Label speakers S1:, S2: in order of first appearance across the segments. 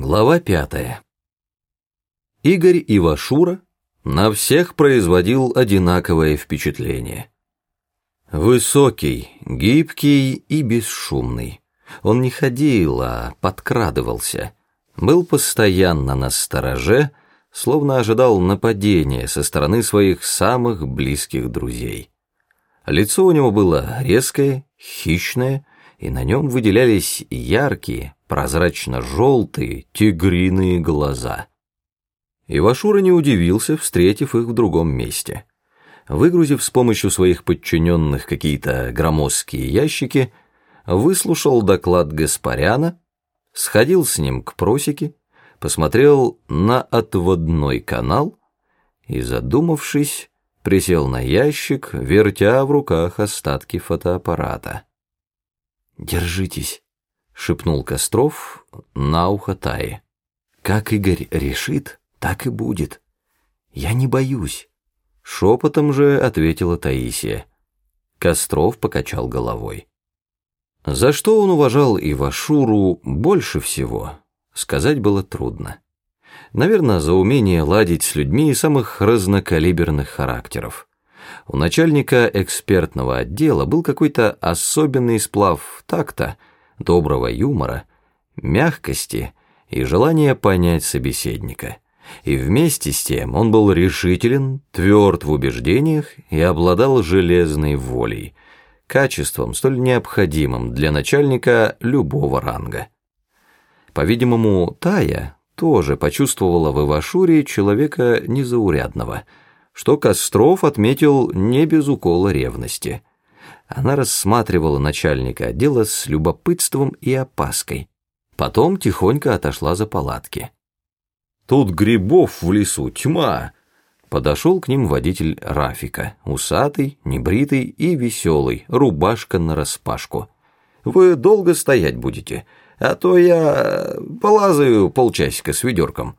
S1: Глава пятая. Игорь Ивашура на всех производил одинаковое впечатление. Высокий, гибкий и бесшумный. Он не ходил, а подкрадывался. Был постоянно на стороже, словно ожидал нападения со стороны своих самых близких друзей. Лицо у него было резкое, хищное, и на нем выделялись яркие, прозрачно-желтые, тигриные глаза. Ивашура не удивился, встретив их в другом месте. Выгрузив с помощью своих подчиненных какие-то громоздкие ящики, выслушал доклад Гаспаряна, сходил с ним к просеке, посмотрел на отводной канал и, задумавшись, присел на ящик, вертя в руках остатки фотоаппарата. «Держитесь», — шепнул Костров на ухо Таи. «Как Игорь решит, так и будет. Я не боюсь». Шепотом же ответила Таисия. Костров покачал головой. За что он уважал Ивашуру больше всего, сказать было трудно. Наверное, за умение ладить с людьми самых разнокалиберных характеров. У начальника экспертного отдела был какой-то особенный сплав такта, доброго юмора, мягкости и желания понять собеседника. И вместе с тем он был решителен, тверд в убеждениях и обладал железной волей, качеством, столь необходимым для начальника любого ранга. По-видимому, Тая тоже почувствовала в Ивашуре человека незаурядного – что Костров отметил не без укола ревности. Она рассматривала начальника отдела с любопытством и опаской. Потом тихонько отошла за палатки. «Тут грибов в лесу тьма!» Подошел к ним водитель Рафика, усатый, небритый и веселый, рубашка нараспашку. «Вы долго стоять будете, а то я полазаю полчасика с ведерком».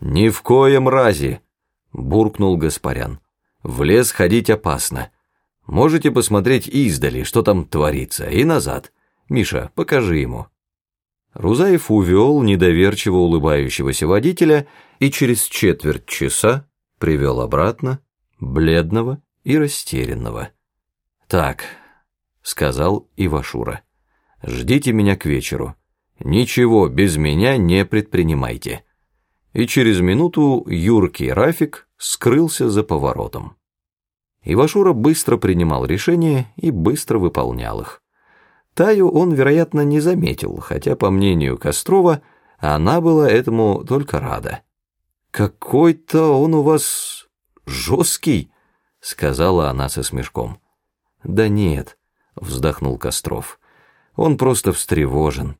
S1: «Ни в коем разе!» буркнул Гаспарян. «В лес ходить опасно. Можете посмотреть издали, что там творится, и назад. Миша, покажи ему». Рузаев увел недоверчиво улыбающегося водителя и через четверть часа привел обратно бледного и растерянного. «Так», — сказал Ивашура, — «ждите меня к вечеру. Ничего без меня не предпринимайте». И через минуту юркий Рафик скрылся за поворотом. Ивашура быстро принимал решения и быстро выполнял их. Таю он, вероятно, не заметил, хотя, по мнению Кострова, она была этому только рада. «Какой-то он у вас жесткий», — сказала она со смешком. «Да нет», — вздохнул Костров, — «он просто встревожен».